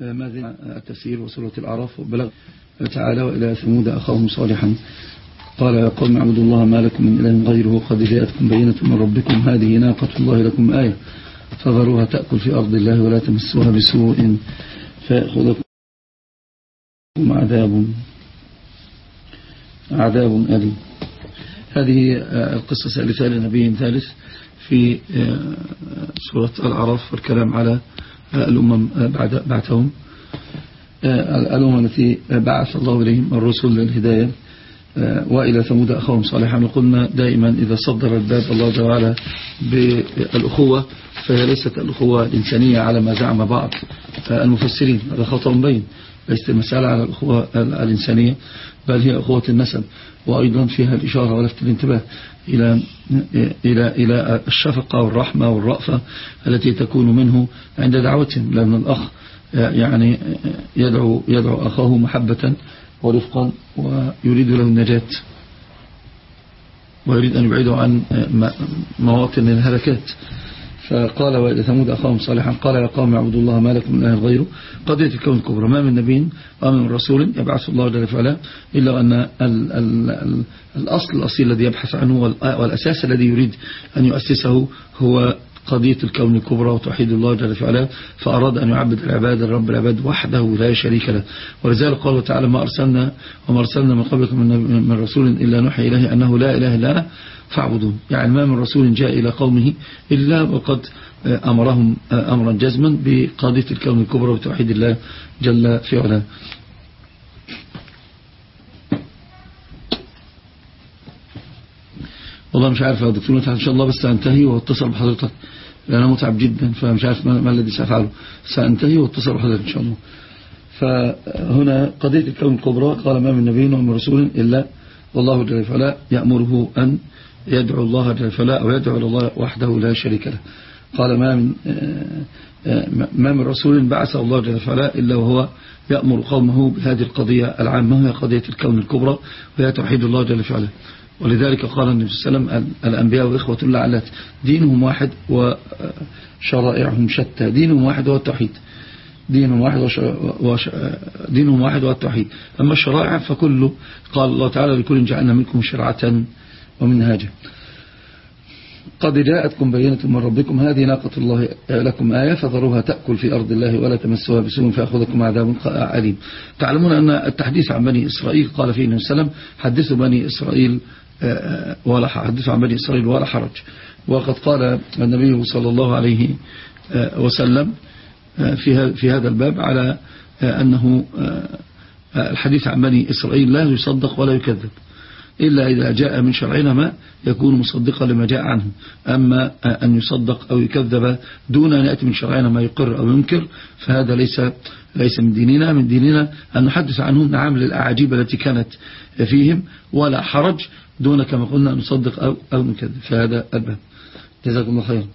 ما زلنا التفسير وسورة الأعراف وبلغ تعالى وإلى ثمود أخاهم صالحا. قال يا قوم اعبدوا الله ما لكم من إله غيره قد جاءتكم بينة من ربكم. هذه ناقة الله لكم آية. فذروها تأكل في أرض الله ولا تمسوها بسوء فيأخذكم عذاب عذاب أليم. هذه القصة الثالثة لنبي ثالث في سورة الأعراف والكلام على الأمم بعد بعثهم الأمم التي بعث الله إليهم الرسل للهداية. وإلى ثمود أخوهم صالحا. وقلنا دائما إذا صدر الباب الله وعلا بالأخوة فهي ليست الأخوة الإنسانية على ما زعم بعض المفسرين. هذا خطأ بين. ليست المسألة على الأخوة الإنسانية بل هي أخوة النسب. وأيضا فيها الإشارة ولفت الانتباه. إلى إلى إلى الشفقة والرحمة والرأفة التي تكون منه عند دعوتهم لأن الأخ يعني يدعو يدعو أخاه محبة ورفقا ويريد له النجاة ويريد أن يبعده عن مواطن الهلكات. فقال وإلى ثمود أخاهم صالحا قال يا قوم اعبدوا الله ما لكم من إله غيره. قضية الكون الكبرى. ما من نبي وما من رسول يبعث الله جل وعلا إلا أن ال ال ال الأصل الأصيل الذي يبحث عنه والأساس الذي يريد أن يؤسسه هو قضية الكون الكبرى وتوحيد الله جل وعلا. فأراد أن يعبد العباد الرب العباد وحده لا شريك له. ولذلك قال تعالى ما أرسلنا وما أرسلنا من قبلكم من رسول إلا نوحي إليه أنه لا إله إلا أنا. فاعبدون يعني ما من رسول جاء إلى قومه إلا وقد أمرهم أمرا جزما بقضية الكون الكبرى وتوحيد الله جل في علاه. والله مش عارف يا دكتور متعب إن شاء الله بس سأنتهي وأتصل بحضرتك. لأنا متعب جدا فمش عارف ما الذي سأفعله. سأنتهي وأتصل بحضرتك إن شاء الله. فهنا قضية الكون الكبرى قال ما من نبي ومن رسول إلا والله جل وعلا يأمره أن يدعو الله جل وعلا أو يدعو الله وحده لا شريك له. قال ما من ما من رسول بعث الله جل وعلا إلا وهو يأمر قومه بهذه القضية العامة هي قضية الكون الكبرى وهي توحيد الله جل وعلا ولذلك قال النبي صلى الله عليه وسلم الأنبياء وإخوة لعلات دينهم واحد وشرائعهم شتى دينهم واحد هو التوحيد. دينهم واحد وش... دينهم واحد هو التوحيد. أما الشرائع فكله قال الله تعالى لكل جعلنا منكم شرعة ومنهاجا قد جاءتكم بينة من ربكم هذه ناقة الله لكم آية فذروها تأكل في أرض الله ولا تمسوها بسوء فأخذكم عذاب عليم تعلمون أن التحديث عن بني إسرائيل قال فيه وسلم حدثوا بني إسرائيل ولا حدثوا عن بني إسرائيل ولا حرج. وقد قال النبي صلى الله عليه وسلم في في هذا الباب على أنه الحديث عن بني إسرائيل لا يصدق ولا يكذب. إلا إذا جاء من شرعنا ما يكون مصدقا لما جاء عنه. أما أن يصدق أو يكذب دون أن يأتي من شرعنا ما يقر أو ينكر فهذا ليس ليس من ديننا. من ديننا أن نحدث عنهم نعم للأعاجيب التي كانت فيهم ولا حرج دون كما قلنا أن نصدق أو, أو نكذب. فهذا الباب. جزاكم الله خيرا.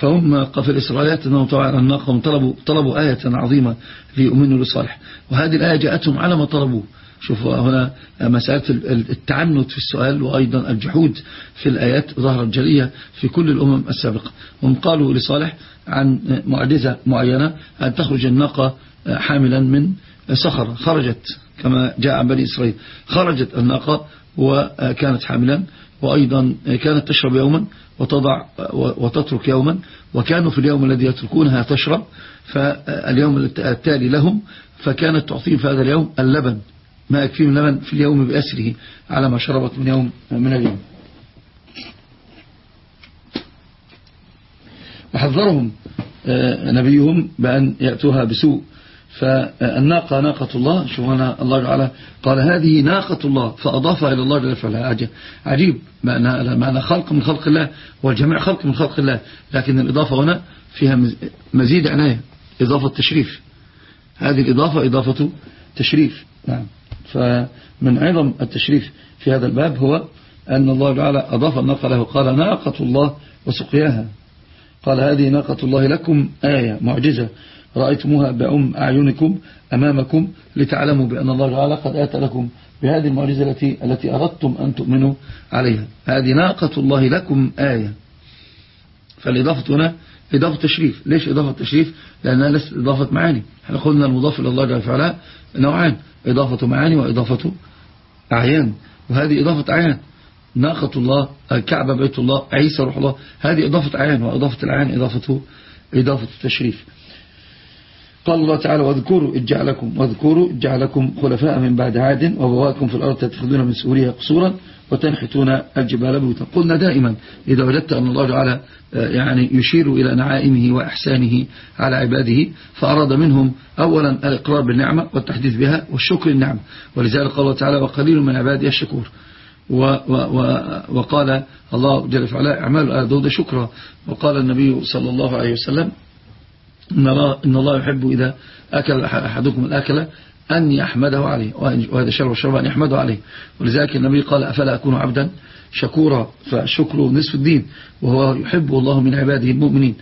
فهم في الإسرائيليات أنهم طبعا الناقهم طلبوا, طلبوا آية عظيمة ليؤمنوا لصالح. وهذه الآية جاءتهم على ما طلبوه. شوفوا هنا مسألة التعنت في السؤال وأيضا الجحود في الآيات ظهرت جلية في كل الأمم السابقة. هم قالوا لصالح عن معجزة معينة أن تخرج الناقة حاملا من صخرة. خرجت كما جاء عن بني إسرائيل. خرجت الناقة وكانت حاملا وأيضا كانت تشرب يوما وتضع وتترك يوما وكانوا في اليوم الذي يتركونها تشرب فاليوم التالي لهم فكانت تعطيهم في هذا اليوم اللبن ما يكفيهم اللبن في اليوم بأسره على ما شربت من يوم من اليوم. وحذرهم نبيهم بأن يأتوها بسوء. فالناقة ناقة الله شوف أنا الله تعالى قال هذه ناقة الله فأضافها إلى الله جل وعلا. عجيب. معنى, معنى خلق من خلق الله والجميع خلق من خلق الله. لكن الإضافة هنا فيها مزيد عناية. إضافة تشريف. هذه الإضافة إضافة تشريف. نعم. فمن عظم التشريف في هذا الباب هو أن الله تعالى أضاف الناقة له. قال ناقة الله وسقياها. قال هذه ناقة الله لكم آية معجزة. رأيتموها بأم أعينكم أمامكم لتعلموا بأن الله تعالى قد آتى لكم بهذه المعجزة التي التي أردتم أن تؤمنوا عليها. هذه ناقة الله لكم آية. فالإضافة هنا إضافة تشريف. ليش إضافة تشريف؟ لأنها ليست إضافة معاني. إحنا قلنا المضاف إلى الله جل وعلا نوعان إضافة معاني وإضافة أعيان. وهذه إضافة أعيان. ناقة الله الكعبة بيت الله عيسى روح الله. هذه إضافة أعيان وإضافة الأعيان إضافة إضافة التشريف قال الله تعالى واذكروا إذ جعلكم واذكروا إذ جعلكم خلفاء من بعد عاد وبواكم في الأرض تتخذون من سوريا قصورا وتنحتون الجبال بيوتا. قلنا دائما إذا وجدت أن الله تعالى آه، يعني يشير إلى نعائمه وإحسانه على عباده فأراد منهم أولا الإقرار بالنعمة والتحديث بها والشكر النعمة ولذلك قال الله تعالى وقليل من عبادي الشكور. و و و وقال الله جل وعلا أعمال آل شكرا. وقال النبي صلى الله عليه وسلم إن الله, يحب إذا أكل أحدكم الأكل أن يحمده عليه وهذا شرب الشرب أن يحمده عليه. ولذلك النبي قال أفلا أكون عبدا شكورا؟ فالشكر نصف الدين وهو يحب الله من عباده المؤمنين.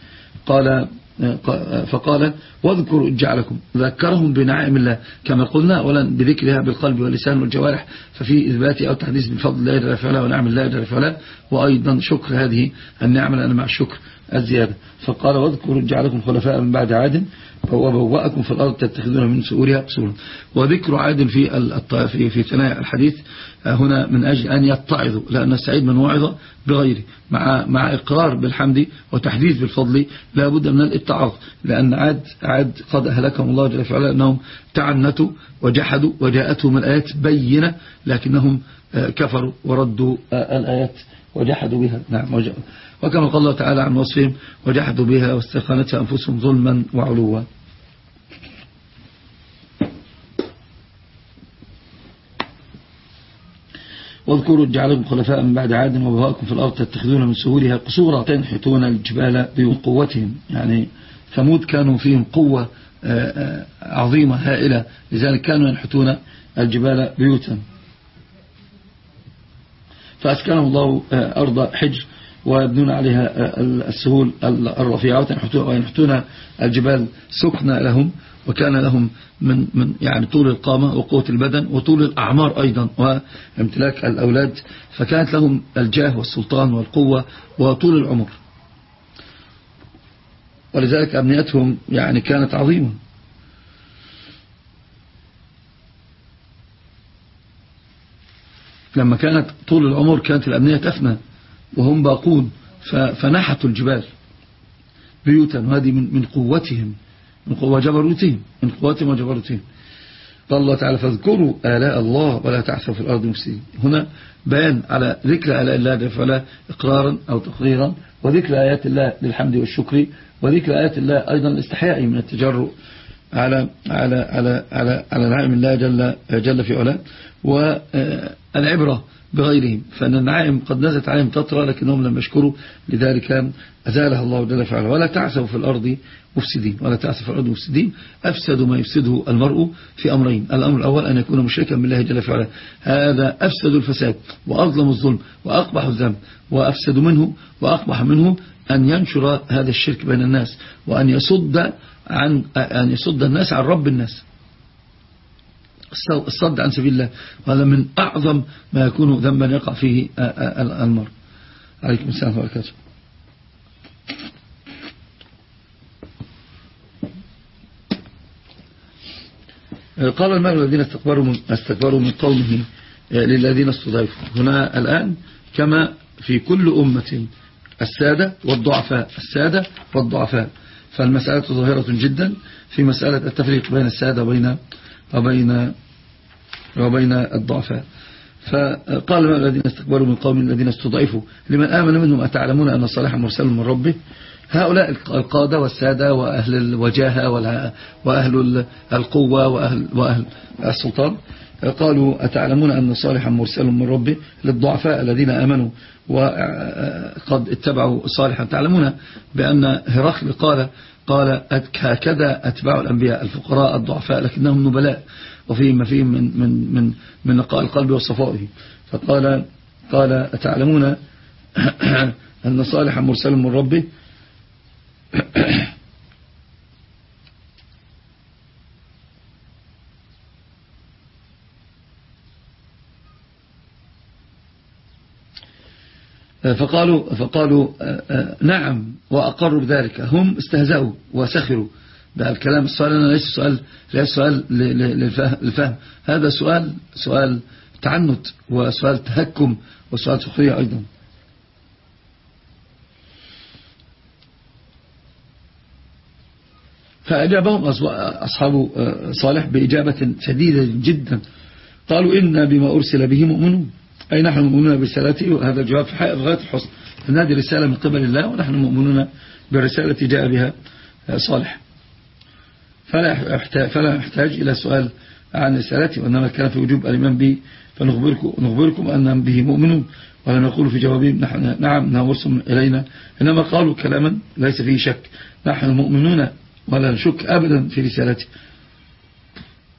قال فقال واذكروا جعلكم ذكرهم بنعائم الله كما قلنا أولا بذكرها بالقلب واللسان والجوارح ففي إثبات أو تحديث بالفضل الله جل وعلا ونعم الله جل وعلا وأيضا شكر هذه النعمة لأن مع الشكر الزيادة. فقال واذكروا جعلكم خلفاء من بعد عاد وبوأكم في الأرض تتخذون من سؤولها قصورا وذكر عاد في في في ثنايا الحديث هنا من أجل أن يتعظوا لأن السعيد من وعظ بغيره. مع مع إقرار بالحمد وتحديث بالفضل لا بد من الاتعاظ لأن عاد عاد قد أهلكهم الله جل وعلا أنهم تعنتوا وجحدوا وجاءتهم الآيات بينة لكنهم كفروا وردوا الآيات وجحدوا بها. نعم وكما قال الله تعالى عن وصفهم وجحدوا بها واستيقنتها أنفسهم ظلما وعلوا. واذكروا جعلكم خلفاء من بعد عاد وبهاكم في الأرض تتخذون من سهولها قصورا تنحتون الجبال بقوتهم يعني ثمود كانوا فيهم قوة آه، آه، عظيمة هائلة لذلك كانوا ينحتون الجبال بيوتا فأسكنهم الله آه، أرض حجر ويبنون عليها السهول الرفيعة وينحتون الجبال سكنة لهم وكان لهم من من يعني طول القامة وقوة البدن وطول الأعمار أيضا وامتلاك الأولاد فكانت لهم الجاه والسلطان والقوة وطول العمر. ولذلك أبنيتهم يعني كانت عظيمة. لما كانت طول العمر كانت الأبنية تفنى وهم باقون فنحتوا الجبال بيوتا وهذه من من قوتهم من قوة جبروتهم من قوتهم وجبروتهم قال الله تعالى فاذكروا آلاء الله ولا تعثوا في الأرض مفسدين. هنا بيان على ذكر آلاء الله فلا إقرارا أو تقريرا وذكر آيات الله للحمد والشكر وذكر آيات الله أيضا الاستحياء من التجرؤ. على على على على على نعم الله جل جل في علاه والعبرة بغيرهم. فأن النعائم قد نزلت عليهم تطرى لكنهم لم يشكروا لذلك أزالها الله جل وعلا ولا تعسوا في الأرض مفسدين ولا تعسوا في الأرض مفسدين. أفسدوا ما يفسده المرء في أمرين. الأمر الأول أن يكون مشركا بالله جل وعلا هذا أفسد الفساد وأظلم الظلم وأقبح الذنب. وأفسد منه وأقبح منه أن ينشر هذا الشرك بين الناس. وأن يصد عن أن يصد الناس عن رب الناس. الصد عن سبيل الله. وهذا من أعظم ما يكون ذنبا يقع فيه المرء. عليكم السلام وبركاته قال المال الذين استكبروا من, استكبروا من قومه للذين استضعفوا. هنا الآن كما في كل أمة السادة والضعفاء السادة والضعفاء. فالمسألة ظاهرة جدا في مسألة التفريق بين السادة وبين وبين وبين الضعفاء. فقال الذين استكبروا من قوم الذين استضعفوا؟ لمن آمن منهم أتعلمون أن صالحا مرسل من ربه؟ هؤلاء القادة والسادة وأهل الوجاهة وأهل القوة وأهل, وأهل السلطان. قالوا أتعلمون أن صالحا مرسل من ربه للضعفاء الذين آمنوا وقد اتبعوا صالحا. تعلمون بأن هرقل قال قال هكذا أتباع الأنبياء الفقراء الضعفاء لكنهم نبلاء وفيهم ما فيهم من, من, من, من نقاء القلب وصفائه. فقال قال أتعلمون أن صالحا مرسل من ربه فقالوا, فقالوا نعم وأقروا بذلك. هم استهزأوا وسخروا. ده الكلام السؤال أنا ليس سؤال ليس سؤال للفهم. هذا سؤال سؤال تعنت وسؤال تهكم وسؤال سخرية أيضا. فأجابهم أصحاب صالح بإجابة شديدة جدا. قالوا إنا بما أرسل به مؤمنون. أي نحن مؤمنون برسالته وهذا الجواب في غاية الحسن. أن هذه رسالة من قبل الله ونحن مؤمنون بالرسالة جاء بها صالح. فلا فلا يحتاج إلى سؤال عن رسالته وإنما كان في وجوب الإيمان به فنخبركم نخبركم أنهم به مؤمنون ولم يقولوا في جوابهم نحن نعم نورسهم إلينا. إنما قالوا كلاما ليس فيه شك. نحن مؤمنون ولا نشك أبدا في رسالته.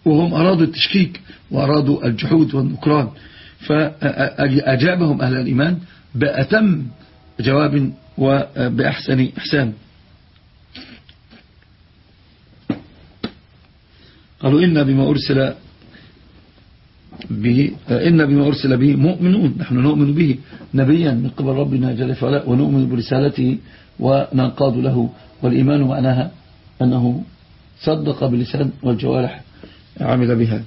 وهم أرادوا التشكيك وأرادوا الجحود والنكران. فأجابهم أهل الإيمان بأتم جواب وبأحسن إحسان. قالوا إن بما أرسل به إن بما أرسل به مؤمنون نحن نؤمن به نبيا من قبل ربنا جل وعلا ونؤمن برسالته وننقاد له والإيمان معناها أنه صدق باللسان والجوارح عمل بها.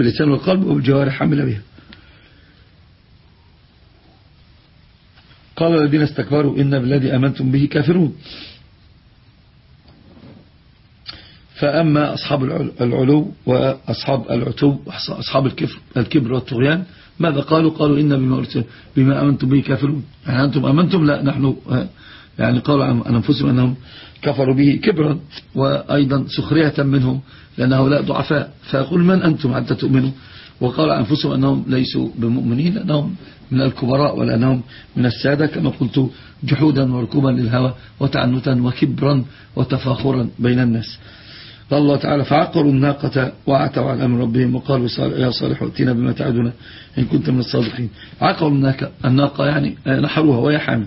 باللسان والقلب وبالجوارح عمل بها قال الذين استكبروا إن بالذي أمنتم به كافرون. فأما أصحاب العلو وأصحاب العتو أصحاب الكفر الكبر والطغيان ماذا قالوا؟ قالوا إن بما, بما أمنتم به كافرون. يعني أنتم أمنتم لا نحن يعني قالوا عن أنفسهم أنهم كفروا به كبرا وأيضا سخرية منهم لأن هؤلاء ضعفاء. فيقول من أنتم حتى تؤمنوا؟ وقال أنفسهم أنهم ليسوا بمؤمنين لأنهم من الكبراء ولأنهم من السادة كما قلت جحودا وركوبا للهوى وتعنتا وكبرا وتفاخرا بين الناس. قال الله تعالى فعقروا الناقة وعتوا عن أمر ربهم وقالوا يا صالح ائتنا بما تعدنا إن كنت من الصادقين. عقروا الناقة يعني نحروها ويا حامل.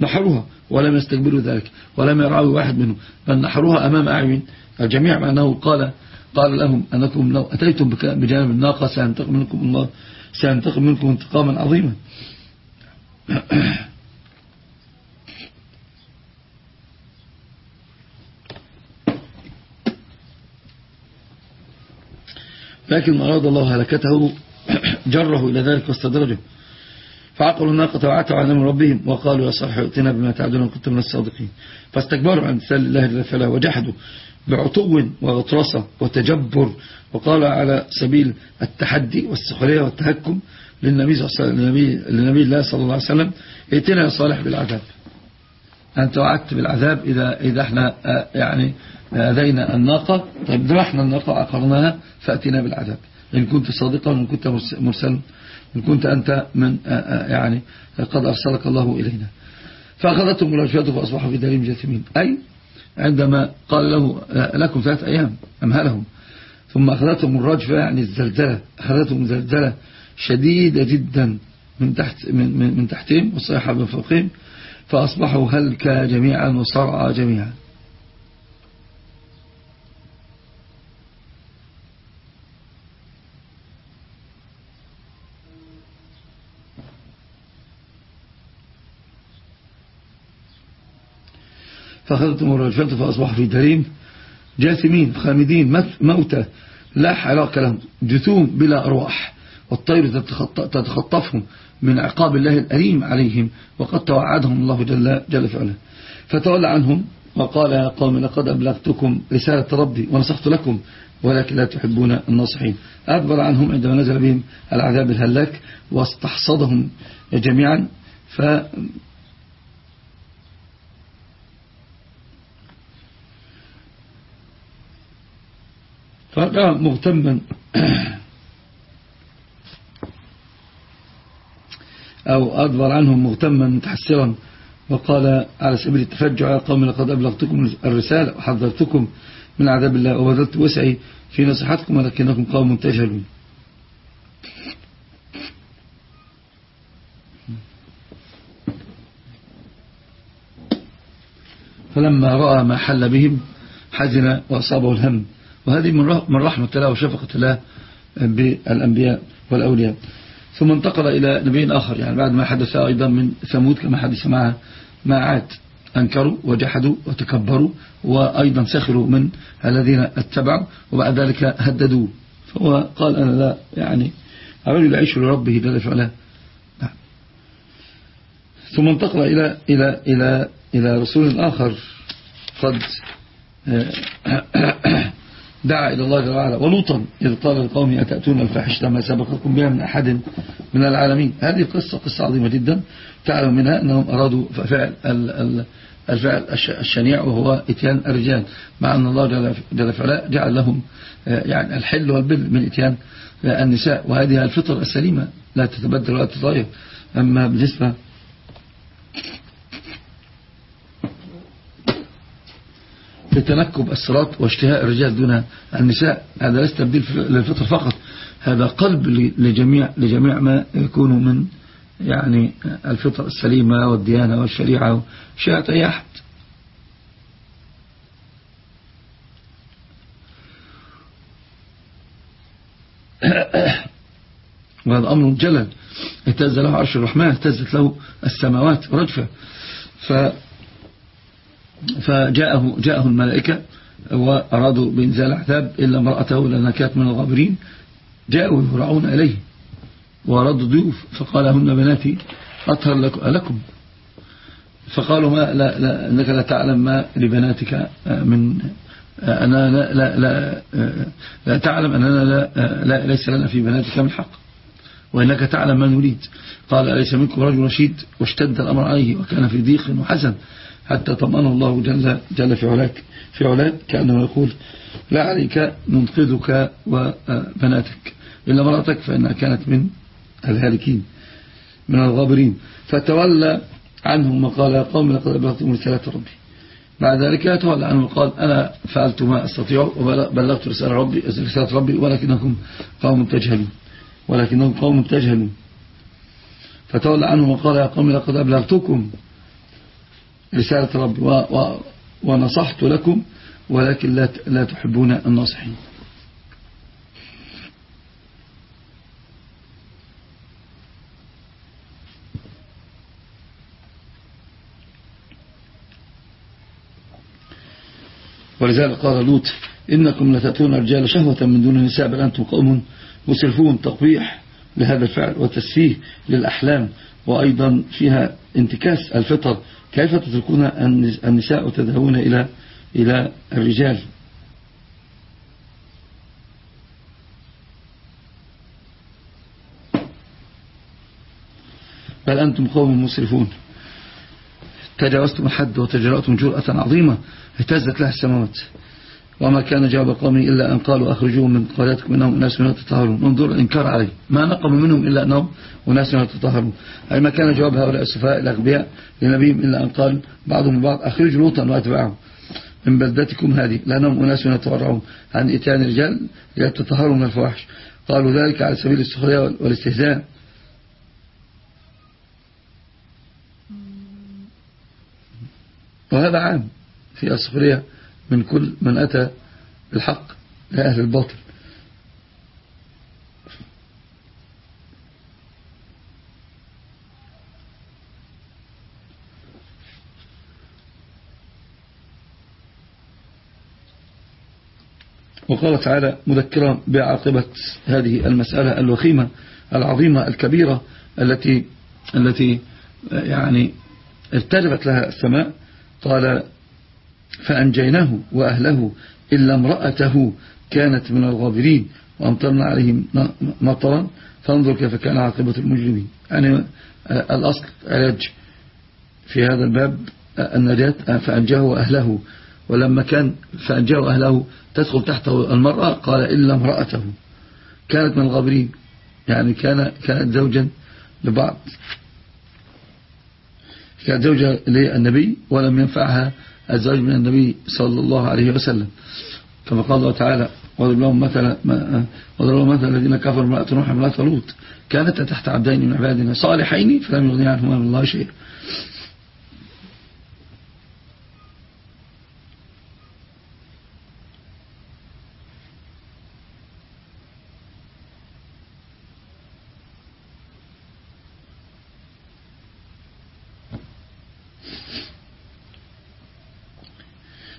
نحروها ولم يستقبلوا ذلك ولم يرعوا واحد منهم بل نحروها أمام أعين الجميع مع أنه قال قال لهم أنكم لو أتيتم بجانب الناقة سينتقم منكم الله سينتقم منكم انتقاما عظيما. لكن أراد الله هلكته جره إلى ذلك واستدرجه. فعقلوا الناقة وعتوا عن أمر ربهم وقالوا يا صالح ائتنا بما تعدون كنت من الصادقين. فاستكبروا عن مثال الله جل فلا وجحدوا بعتو وغطرسة وتجبر وقال على سبيل التحدي والسخرية والتهكم للنبي للنبي الله صلى الله عليه وسلم ائتنا يا صالح بالعذاب. أنت وعدت بالعذاب إذا, إذا إحنا آه، يعني أذينا الناقة. طيب ذبحنا الناقة وعقرناها فأتنا بالعذاب. إن كنت صادقا وإن كنت مرسلا. إن كنت أنت من آه، آه، يعني قد أرسلك الله إلينا. فأخذتهم الرجفات فأصبحوا في دارهم جاثمين. أي عندما قال له آه، لكم ثلاث أيام أمهلهم ثم أخذتهم الرجفة يعني الزلزلة أخذتهم زلزلة شديدة جدا من تحت من, من, من تحتهم والصيحة من فوقهم فأصبحوا هلكا جميعا وصرعا جميعا. فأخذتهم الرجفة فأصبحوا في دريم جاثمين خامدين موتى. لا حراك لهم. جثوم بلا أرواح. والطير تتخطفهم من عقاب الله الأليم عليهم. وقد توعدهم الله جل, جل فعلا فتولى عنهم وقال يا قوم لقد أبلغتكم رسالة ربي ونصحت لكم ولكن لا تحبون الناصحين. أدبر عنهم عندما نزل بهم العذاب الهلاك واستحصدهم جميعا. ف فقام مغتما أو أدبر عنهم مغتما متحسرا وقال على سبيل التفجع يا قوم لقد أبلغتكم الرسالة وحذرتكم من عذاب الله وبذلت وسعي في نصيحتكم ولكنكم قوم تجهلون. فلما رأى ما حل بهم حزن وأصابه الهم. وهذه من رحمة الله وشفقة الله بالأنبياء والأولياء. ثم انتقل إلى نبي آخر يعني بعد ما حدث أيضا من ثمود كما حدث معها ما عاد أنكروا وجحدوا وتكبروا وأيضا سخروا من الذين اتبعوا وبعد ذلك هددوا. فهو قال أنا لا يعني الرجل يعيش لربه جل فعلا نعم. ثم انتقل إلى إلى إلى إلى رسول آخر قد دعا إلى الله جل وعلا. ولوطا إذ قال لقوم أتأتون الفاحشة ما سبقكم بها من أحد من العالمين. هذه قصة قصة عظيمة جدا تعلم منها أنهم أرادوا فعل الفعل الشنيع وهو إتيان الرجال مع أن الله جل فعلا جعل لهم يعني الحل والبر من إتيان النساء. وهذه الفطر السليمة لا تتبدل ولا تتغير أما بالنسبة لتنكب الصراط واشتهاء الرجال دون النساء. هذا ليس تبديل للفطر فقط. هذا قلب لجميع, لجميع ما يكون من يعني الفطر السليمة والديانة والشريعة. شاءت أي أحد وهذا أمر جلل. اهتز له عرش الرحمن اهتزت له السماوات رجفة. ف فجاءه جاءه الملائكة وأرادوا بإنزال عذاب إلا امرأته لأنها كانت من الغابرين. جاءوا يهرعون إليه وأرادوا ضيوف. فقال هن بناتي أطهر لكم. فقالوا ما لا لا أنك لا تعلم ما لبناتك من أنا لا لا لا, لا تعلم أننا لا, لا ليس لنا في بناتك من حق وإنك تعلم ما نريد. قال أليس منكم رجل رشيد؟ واشتد الأمر عليه وكان في ضيق وحزن. حتى طمأنه الله جل, جل في علاك. في علاك كأنه يقول لا عليك ننقذك وبناتك إلا مرأتك فإنها كانت من الهالكين من الغابرين. فتولى عنهم وقال يا قوم لقد أبلغتم رسالة ربي. بعد ذلك يتولى عنهم وقال أنا فعلت ما أستطيع وبلغت رسالة ربي رسالة ربي ولكنكم قوم تجهلون ولكنهم قوم تجهلون. فتولى عنهم وقال يا قوم لقد أبلغتكم رسالة ربي. و و ونصحت لكم ولكن لا لا تحبون الناصحين. ولذلك قال لوط إنكم لتأتون الرجال شهوة من دون النساء بل أنتم قوم مسرفون. تقبيح لهذا الفعل وتسفيه للأحلام وأيضا فيها انتكاس الفطر كيف تتركون النساء وتذهبون إلى إلى الرجال؟ بل أنتم قوم مسرفون. تجاوزتم الحد وتجرأتم جرأة عظيمة اهتزت لها السماوات وما كان جواب قومي إلا أن قالوا أخرجوهم من قريتكم منهم أناس يتطهرون انظر الإنكار عليه ما نقم منهم إلا أنهم أناس يتطهرون أي ما كان جواب هؤلاء السفهاء الأغبياء لنبيهم إلا أن قال بعضهم بعض أخرجوا لوطا وأتباعه من بلدتكم هذه لأنهم أناس يتورعون عن إتيان الرجال ليتطهروا من الفواحش. قالوا ذلك على سبيل السخرية والاستهزاء. وهذا عام في السخرية. من كل من أتى بالحق لأهل الباطل. وقال تعالى مذكرا بعاقبة هذه المسألة الوخيمة العظيمة الكبيرة التي التي يعني ارتجفت لها السماء. قال فأنجيناه وأهله إلا امرأته كانت من الغابرين وأمطرنا عليهم مطرا. فانظر كيف كان عاقبة المجرمين. يعني الأصل علاج في هذا الباب النجاة فأنجاه وأهله ولما كان فأنجاه أهله تدخل تحته المرأة قال إلا امرأته. كانت من الغابرين. يعني كان كانت زوجا لبعض. كانت زوجة للنبي ولم ينفعها الزواج من النبي صلى الله عليه وسلم. كما قال الله تعالى وضرب لهم مثلا وضرب لهم مثلا الذين كفروا امرأة نوح وامرأة لوط. كانتا تحت عبدين من عبادنا صالحين فلم يغني عنهما من الله شيئا.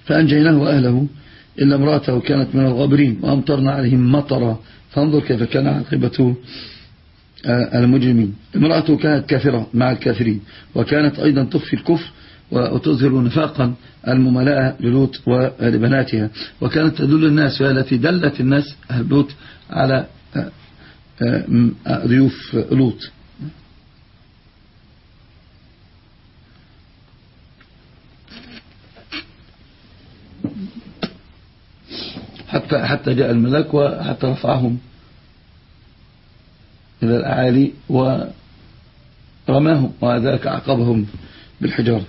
فأنجيناه وأهله إلا امرأته كانت من الغابرين وأمطرنا عليهم مطرا. فانظر كيف كان عاقبة آه، المجرمين. امرأته كانت كافرة مع الكافرين وكانت أيضا تخفي الكفر وتظهر نفاقا المملاء للوط ولبناتها. وكانت تدل الناس وهي التي دلت الناس أهل لوط على آه، آه، ضيوف لوط. حتى حتى جاء الملك وحتى رفعهم إلى الأعالي ورماهم وذلك عقبهم بالحجارة.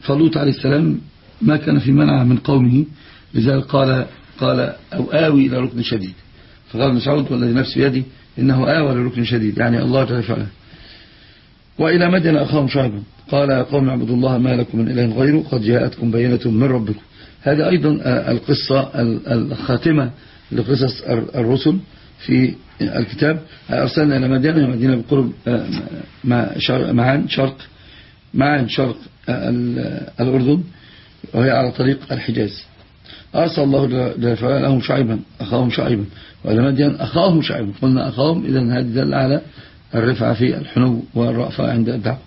فلوط عليه السلام ما كان في منع من قومه لذلك قال قال أو آوي إلى ركن شديد. فقال مسعود والذي نفسي بيدي إنه آوى لركن شديد يعني الله جل وعلا. وإلى مدين أخاهم شعبا قال يا قوم اعبدوا الله ما لكم من إله غيره قد جاءتكم بينة من ربكم. هذا أيضا القصة الخاتمة لقصص الرسل في الكتاب. أرسلنا إلى مدينة مدينة بقرب معان شرق معان شرق الأردن وهي على طريق الحجاز. أرسل الله لهم شعيبا أخاهم شعيبا. وإلى مدين أخاهم شعيبا. قلنا أخاهم إذا هذه دل على الرفعة في الحنو والرأفة عند الدعوة.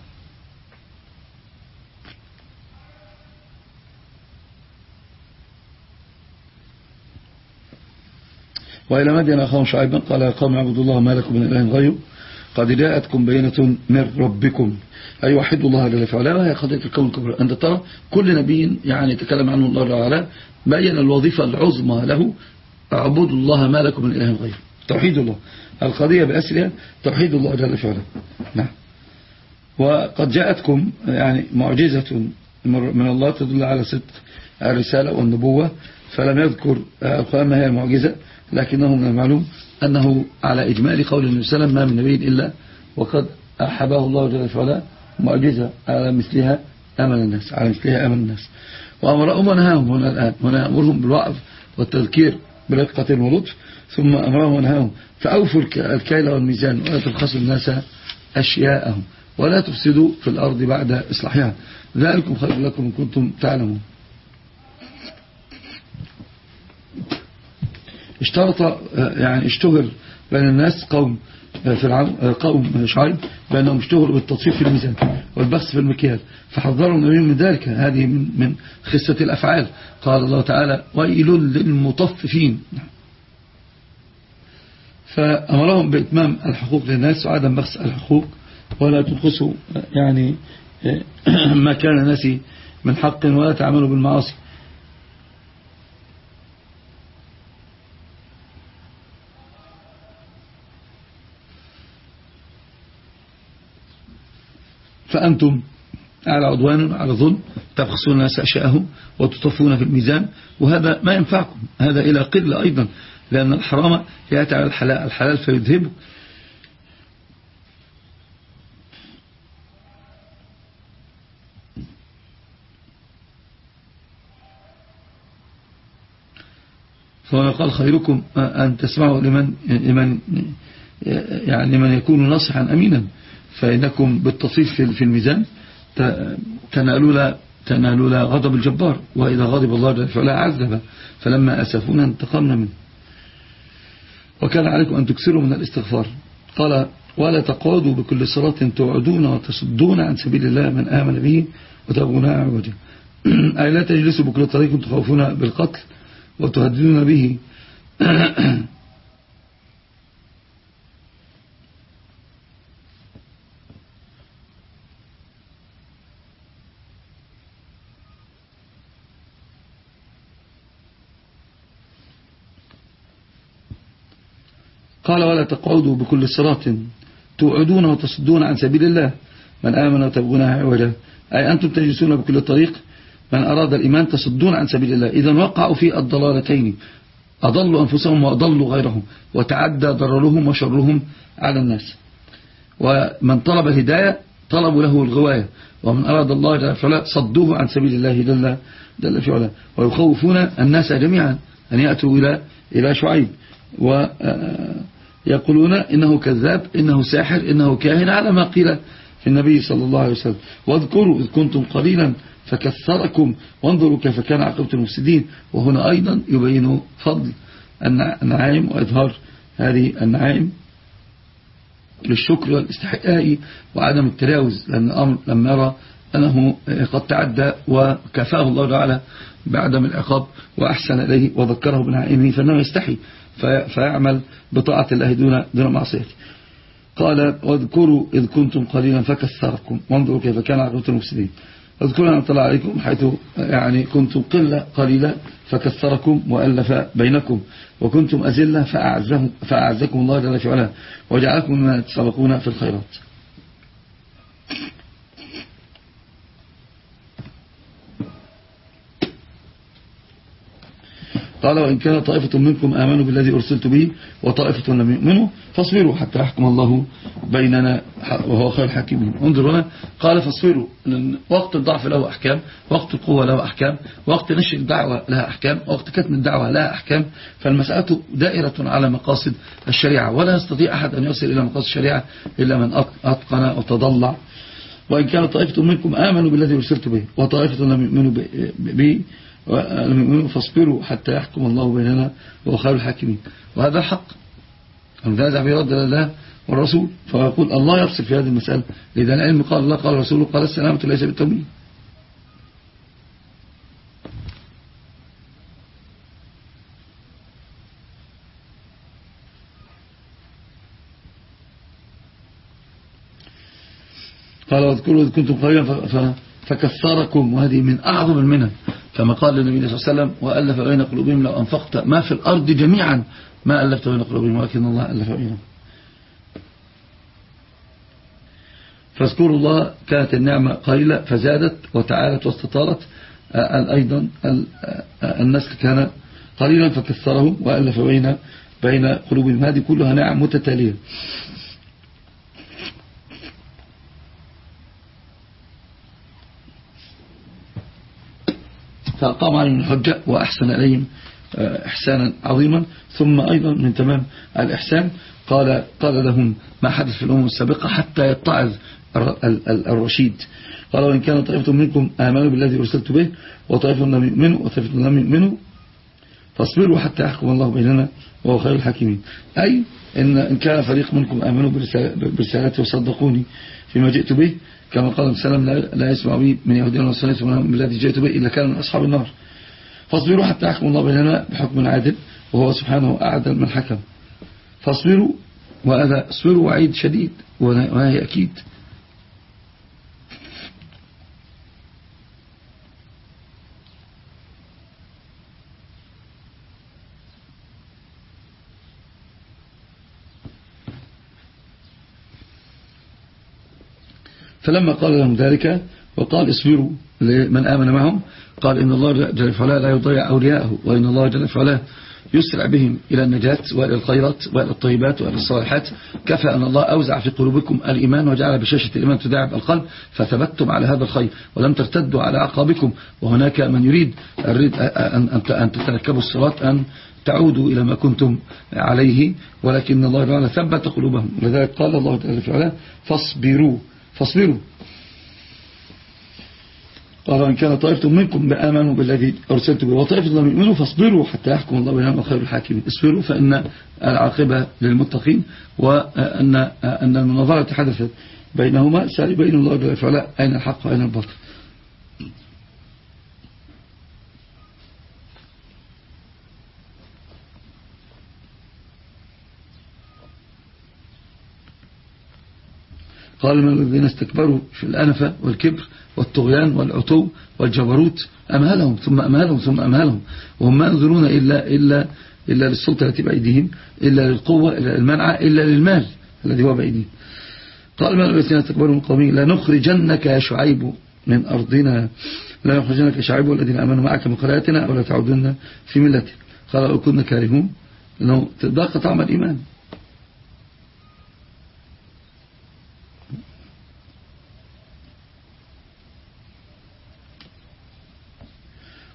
وإلى مدين أخاهم شعيبا. قال يا قوم اعبدوا الله ما لكم من إله غيره. قد جاءتكم بينة من ربكم. أي وحدوا الله جل وعلا. وهي قضية الكون الكبرى أنت ترى كل نبي يعني تكلم عنه الله تعالى بين الوظيفة العظمى له. اعبدوا الله ما لكم من إله غيره. توحيد الله. القضية بأسرها توحيد الله جل وعلا. نعم. وقد جاءتكم يعني معجزة من الله تدل على صدق الرسالة والنبوة. فلم يذكر القرآن ما هي المعجزة. لكنه من المعلوم أنه على إجمال قول النبي صلى الله عليه وسلم ما من نبي إلا وقد أحبه الله جل وعلا معجزة على مثلها أمن الناس على مثلها أمن الناس. وأمرهم ونهاهم هنا الآن هنا أمرهم بالوعظ والتذكير برقة ولطف ثم أمرهم ونهاهم فأوفوا الكيل والميزان ولا تبخسوا الناس أشياءهم ولا تفسدوا في الأرض بعد إصلاحها. ذلكم خير لكم إن كنتم تعلمون. اشترط يعني اشتهر بين الناس قوم فرعون قوم شعيب بأنهم اشتهروا بالتطفيف في الميزان والبخس في المكيال. فحذروا النبي من ذلك. هذه من من خسة الأفعال. قال الله تعالى ويل للمطففين. فأمرهم بإتمام الحقوق للناس وعدم بخس الحقوق ولا تنقصوا يعني ما كان الناس من حق ولا تعملوا بالمعاصي. فأنتم على عدوان على ظلم تبخسون الناس أشياءهم وتطفون في الميزان وهذا ما ينفعكم. هذا إلى قلة أيضا لأن الحرام يأتي على الحلال, الحلال فيذهبه. فهنا قال خيركم أن تسمعوا لمن, لمن يعني لمن يكون ناصحا أمينا. فإنكم بالتصيف في الميزان تنالون تنالون غضب الجبار وإذا غضب الله جل وعلا عذب. فلما أسفونا انتقمنا منه. وكان عليكم أن تكسروا من الاستغفار. قال ولا تقعدوا بكل صراط توعدون وتصدون عن سبيل الله من آمن به وتبغونها عوجا أي لا تجلسوا بكل طريق تخافون بالقتل وتهددون به. قال ولا تقعدوا بكل صراط توعدون وتصدون عن سبيل الله. من آمن وتبغونها عوجا أي أنتم تجلسون بكل طريق. من أراد الإيمان تصدون عن سبيل الله. إذا وقعوا في الضلالتين. أضلوا أنفسهم وأضلوا غيرهم. وتعدى ضررهم وشرهم على الناس. ومن طلب الهداية طلبوا له الغواية. ومن أراد الله جل فعلا صدوه عن سبيل الله جل, جل في علا ويخوفون الناس جميعا أن يأتوا إلى إلى شعيب. و يقولون إنه كذاب إنه ساحر إنه كاهن على ما قيل في النبي صلى الله عليه وسلم. واذكروا إذ كنتم قليلا فكثركم وانظروا كيف كان عقبة المفسدين. وهنا أيضا يبين فضل النعائم وإظهار هذه النعائم للشكر والاستحقاء وعدم التلاوز لأن الأمر لما يرى أنه قد تعدى وكفاه الله تعالى بعدم العقاب وأحسن إليه وذكره بنعائمه فإنه يستحي فيعمل بطاعة الله دون, دون معصيته. قال واذكروا إذ كنتم قليلا فكثركم. وانظروا كيف كان عقبة المفسدين. اذكروا أن طلع عليكم حيث يعني كنتم قلة قليلة فكثركم وألف بينكم. وكنتم أزلة فأعزكم الله جل في وجعلكم مما تسبقون في الخيرات. قال وإن كان طائفة منكم آمنوا بالذي أرسلت به وطائفة لم يؤمنوا فاصبروا حتى يحكم الله بيننا وهو خير الحاكمين. انظروا هنا قال فاصبروا لأن وقت الضعف له أحكام وقت القوة له أحكام وقت نشر الدعوة لها أحكام وقت كتم الدعوة لها أحكام. فالمسألة دائرة على مقاصد الشريعة ولا يستطيع أحد أن يصل إلى مقاصد الشريعة إلا من أتقن وتضلع. وإن كان طائفة منكم آمنوا بالذي أرسلت به وطائفة لم يؤمنوا به فاصبروا حتى يحكم الله بيننا وهو خير الحاكمين. وهذا حق. هذا بيرد الله والرسول. فيقول الله يفصل في هذه المسألة. لذا العلم قال الله قال رسوله قال السلامة ليس بالتمويل قال واذكروا إذ كنتم قليلا فكثركم وهذه من أعظم المنن كما قال النبي صلى الله عليه وسلم وألف بين قلوبهم لو أنفقت ما في الأرض جميعا ما ألفت بين قلوبهم ولكن الله ألف بينهم. فاذكروا الله كانت النعمة قليلة فزادت وتعالت واستطالت. أيضا النسل كان قليلا فكثره وألف بين بين قلوبهم. هذه كلها نعم متتالية. فأقام عليهم الحجة وأحسن إليهم آه، إحسانا عظيما. ثم أيضا من تمام الإحسان قال قال لهم ما حدث في الأمم السابقة حتى يتعظ الرشيد. قال وإن كان طائفة منكم آمنوا بالذي أرسلت به وطائفة لم يؤمنوا وطائفة لم يؤمنوا فاصبروا حتى يحكم الله بيننا وهو خير الحاكمين. أي إن, إن كان فريق منكم آمنوا برسالتي وصدقوني فيما جئت به كما قال سلام لا يسمع بي من ونصرانية من الذي جئت به إلا كان من أصحاب النار. فاصبروا حتى يحكم الله بيننا بحكم عادل وهو سبحانه أعدل من حكم. فاصبروا وهذا اصبروا وعيد شديد وهي أكيد. فلما قال لهم ذلك وقال اصبروا لمن آمن معهم قال إن الله جل فعلا لا يضيع أولياءه وإن الله جل فعلا يسرع بهم إلى النجاة وإلى الخيرات وإلى الطيبات وإلى الصالحات. كفى أن الله أوزع في قلوبكم الإيمان وجعل بشاشة الإيمان تداعب القلب فثبتتم على هذا الخير ولم ترتدوا على عقابكم وهناك من يريد أن تتركبوا الصراط أن تعودوا إلى ما كنتم عليه ولكن الله تعالى ثبت قلوبهم. لذلك قال الله تعالى فاصبروا. فاصبروا. قال وإن كان طائفة منكم بآمنوا بالذي أرسلت به وطائفة لم يؤمنوا فاصبروا حتى يحكم الله بينهم خير الحاكمين. اصبروا فإن العاقبة للمتقين وأن أن المناظرة حدثت بينهما سيبين الله جل وعلا أين الحق وأين الباطل. قال من الذين استكبروا في الأنفة والكبر والطغيان والعتو والجبروت أمهلهم ثم أمهلهم ثم أمهلهم وهم ما ينظرون إلا, إلا, إلا للسلطة التي بأيديهم إلا للقوة إلا للمنع إلا للمال الذي هو بأيديهم. قال من الذين استكبروا من قومه؟ لنخرجنك يا شعيب من أرضنا لا يخرجنك يا شعيب والذين أمنوا معك من قريتنا ولا تعودن في ملتك. قال كنا كارهون؟ لأنه تضاق طعم الإيمان.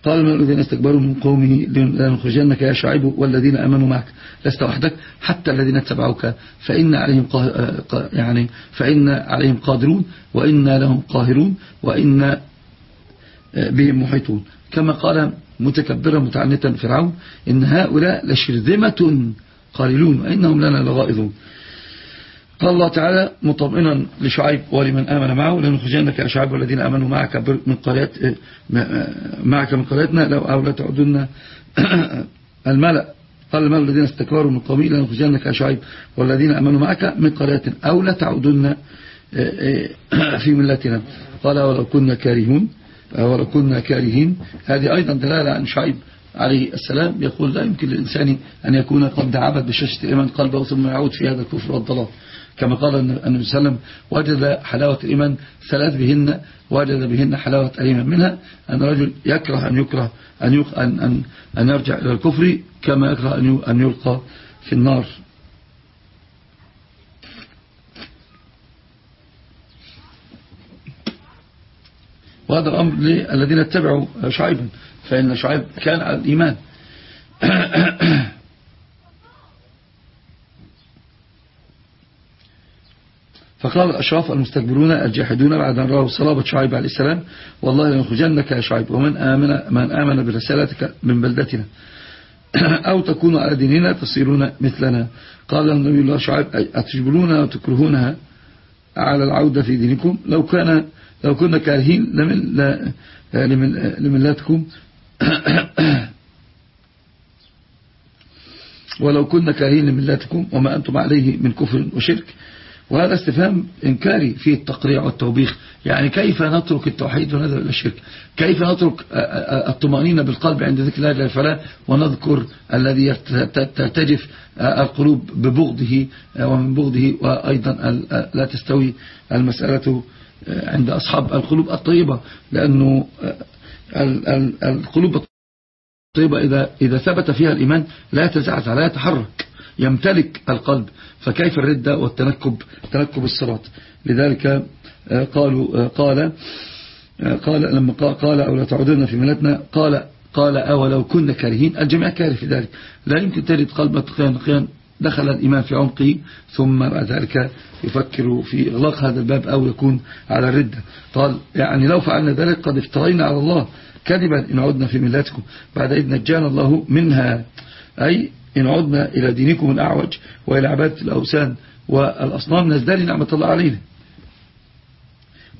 قال من الذين استكبروا من قومه لنخرجنك يا شعيب والذين أمنوا معك. لست وحدك حتى الذين اتبعوك. فإن عليهم يعني فإن عليهم قادرون وإنا لهم قاهرون وإن بهم محيطون. كما قال متكبرا متعنتا فرعون إن هؤلاء لشرذمة قليلون وإنهم لنا لغائظون. قال الله تعالى مطمئنا لشعيب ولمن آمن معه لنخرجنك يا شعيب والذين آمنوا معك من قريات معك من قريتنا لو أو لا تعدن الملأ. قال الملأ الذين استكبروا من قومي لنخرجنك يا شعيب والذين آمنوا معك من قريات أو لا تعودن في ملتنا. قال ولو كنا كارهون ولو كنا كارهين. هذه أيضا دلالة عن شعيب عليه السلام يقول لا يمكن للإنسان أن يكون قد عبد بشاشة الإيمان قلبه ثم يعود في هذا الكفر والضلال. كما قال النبي صلى الله عليه وسلم وجد حلاوة الإيمان ثلاث بهن وجد بهن حلاوة الإيمان منها أن رجل يكره أن يكره أن, أن, أن, أن يرجع إلى الكفر كما يكره أن يلقى في النار. وهذا الأمر للذين اتبعوا شعيبا. فإن شعيب كان على الإيمان فقال الأشراف المستكبرون الجاحدون بعد أن رأوا صلابة شعيب عليه السلام والله لنخرجنك يا شعيب ومن آمن, من آمن برسالتك من بلدتنا أو تكونوا على ديننا تصيرون مثلنا قال النبي الله شعيب أتجبرون وتكرهونها على العودة في دينكم لو كان لو كنا كارهين لملاتكم ولو كنا كارهين لملاتكم وما أنتم عليه من كفر وشرك. وهذا استفهام إنكاري فيه التقريع والتوبيخ. يعني كيف نترك التوحيد ونذهب إلى الشرك؟ كيف نترك الطمأنينة بالقلب عند ذكر الله جل ونذكر الذي ترتجف القلوب ببغضه ومن بغضه وأيضا لا تستوي المسألة عند أصحاب القلوب الطيبة. لأنه القلوب الطيبة إذا, إذا ثبت فيها الإيمان لا يتزعزع لا يتحرك يمتلك القلب. فكيف الردة والتنكب تنكب الصراط؟ لذلك قالوا قال قال لما قال أو لا تعودنا في ملتنا قال قال أولو كنا كارهين؟ الجميع كاره في ذلك. لا يمكن ترد قلبك نقيا دخل الإيمان في عمقه ثم بعد ذلك يفكر في إغلاق هذا الباب أو يكون على الردة قال يعني لو فعلنا ذلك قد افترينا على الله. كذبا إن عدنا في ملاتكم بعد إذ نجانا الله منها. أي إن عدنا إلى دينكم الأعوج وإلى عبادة الأوسان والأصنام نزدري نعمة الله علينا.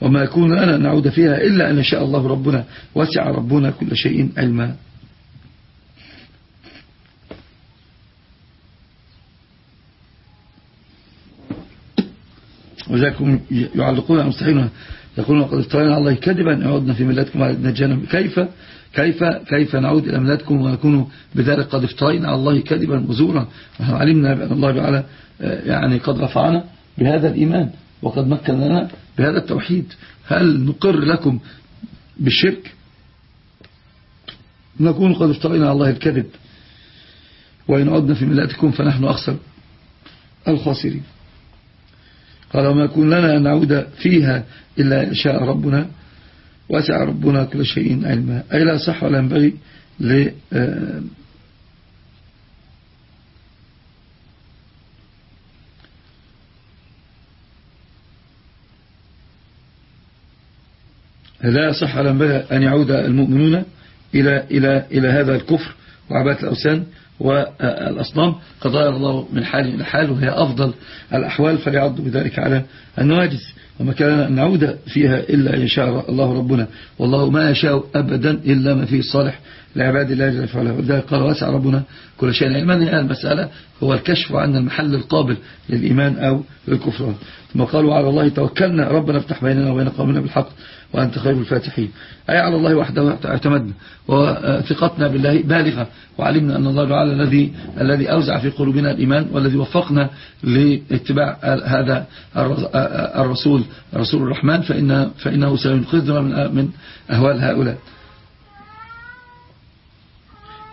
وما يكون لنا نعود فيها إلا أن شاء الله ربنا وسع ربنا كل شيء علما. وذلك يعلقون مستحيلون يقولون قد افترينا الله كذبا عودنا في ملتكم نجانا كيف؟ كيف؟ كيف نعود إلى ملتكم ونكون بذلك قد افترينا الله كذبا وزورا؟ ونحن علمنا بأن الله تعالى آه، يعني قد رفعنا بهذا الإيمان وقد مكن لنا بهذا التوحيد. هل نقر لكم بالشرك؟ نكون قد افترينا الله الكذب وإن عدنا في ملتكم فنحن أخسر الخاسرين. قال وما يكون لنا أن نعود فيها إلا شاء ربنا وسع ربنا كل شيء علما. أي لا صح ولا ينبغي ل آه، لا صح ولا ينبغي أن يعود المؤمنون إلى, إلى, إلى هذا الكفر وعبادة الأوثان والأصنام غير الله من حال إلى حال وهي أفضل الأحوال فليعض بذلك على النواجز وما كان أن نعود فيها إلا إن شاء الله ربنا. والله ما يشاء أبدا إلا ما فيه الصالح لعباد الله جل وعلا. ولذلك قال واسع ربنا كل شيء. علما هذه المسألة؟ هو الكشف عن المحل القابل للإيمان أو للكفران ثم قالوا على الله توكلنا. ربنا افتح بيننا وبين قومنا بالحق وأنت خير الفاتحين. أي على الله وحده اعتمدنا وثقتنا بالله بالغة. وعلمنا أن الله تعالى الذي الذي أوزع في قلوبنا الإيمان والذي وفقنا لاتباع هذا الرسول رسول الرحمن فإن فإنه سينقذنا من أهوال هؤلاء.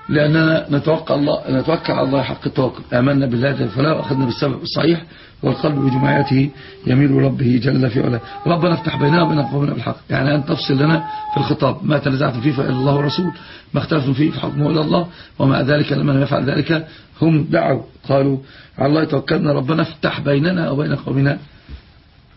لأننا نتوكل الله نتوكل على الله حق التوكل. آمنا بالله جل فلا وأخذنا بالسبب الصحيح والقلب بجماعته يميل ربه جل في علاه. ربنا افتح بيننا وبين قومنا بالحق. يعني أن تفصل لنا في الخطاب. ما تنزعتم فيه فإلا الله ورسول ما اختلفتم فيه فحكمه إلى الله. ومع ذلك لما لم يفعل ذلك هم دعوا. قالوا على الله توكلنا. ربنا افتح بيننا وبين قومنا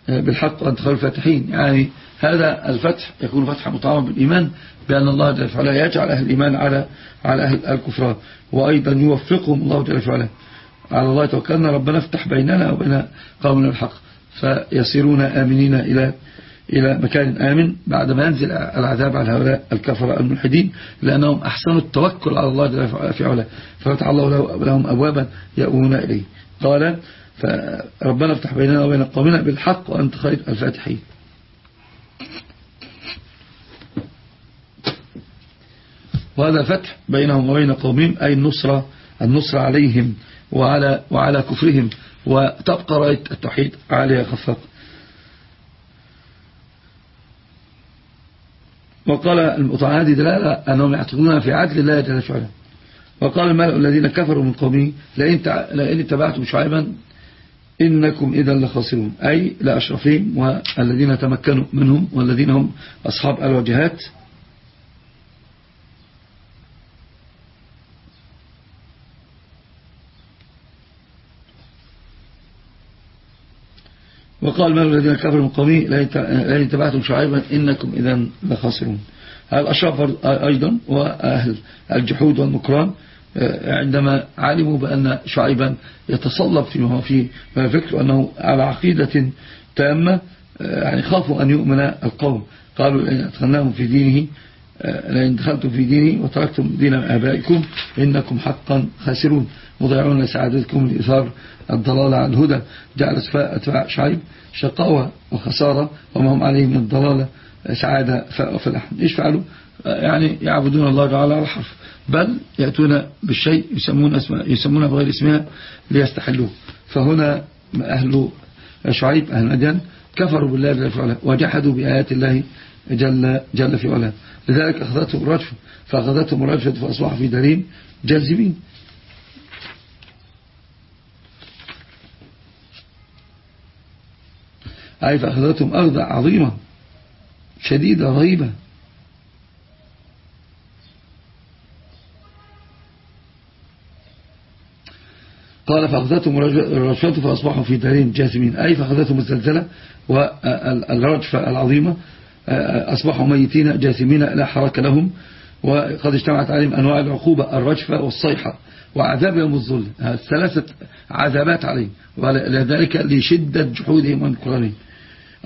بالحق خير الفاتحين. يعني هذا الفتح يكون فتحا مطعما بالإيمان بأن الله جل وعلا يجعل أهل الإيمان على على أهل الكفران وأيضا يوفقهم الله جل وعلا. على الله توكلنا. ربنا افتح بيننا وبين قومنا الحق فيصيرون آمنين إلى إلى مكان آمن بعد ما ينزل العذاب على هؤلاء الكفر الملحدين لأنهم أحسنوا التوكل على الله جل في علا ففتح الله لهم أبوابا يأوون إليه. قال فربنا افتح بيننا وبين قومنا بالحق وأنت خير الفاتحين. وهذا فتح بينهم وبين قومهم أي النصرة النصرة عليهم وعلى, وعلى كفرهم وتبقى راية التوحيد عالية خفاق وقال المتعادي دلالة أنهم يعتقدون في عدل الله وعلا. وقال الملأ الذين كفروا من قومه لئن اتبعتم شعيبا إنكم إذا لخاسرون. أي لأشرفين والذين تمكنوا منهم والذين هم أصحاب الوجهات. وقال ما الذين كفروا من قومي لا اتبعتم شعيبا إنكم إذا لخاسرون. الأشراف أيضا وأهل الجحود والنكران. آه، عندما علموا بأن شعيبا يتصلب فيما هو فيه أنه على عقيدة تامة آه، يعني خافوا أن يؤمن القوم. قالوا لأن أدخلناهم في دينه آه، لئن دخلتم في دينه وتركتم دين آبائكم إنكم حقا خاسرون. مضيعون لسعادتكم لإثار الضلال عن الهدى. جعل أتباع شعيب شقاوة وخسارة وما هم عليه من الضلالة سعادة وفلاح. إيش فعلوا؟ يعني يعبدون الله تعالى على الحرف بل يأتون بالشيء يسمون يسمونه بغير اسمها ليستحلوه. فهنا أهل شعيب أهل مدين كفروا بالله جل في علاه وجحدوا بآيات الله جل, جل في علاه. لذلك أخذتهم الرجفة فأخذتهم الرجفة فأصبحوا في دارين جلزمين أي فأخذتهم أخذة عظيمة شديدة رهيبة. قال فأخذتهم الرجفة فأصبحوا في دارين جاثمين. أي فأخذتهم الزلزلة والرجفة العظيمة أصبحوا ميتين جاثمين لا حركة لهم. وقد اجتمعت عليهم أنواع العقوبة الرجفة والصيحة. وعذاب يوم الظل. ثلاثة عذابات عليهم. ولذلك لشدة جحودهم وانكرانهم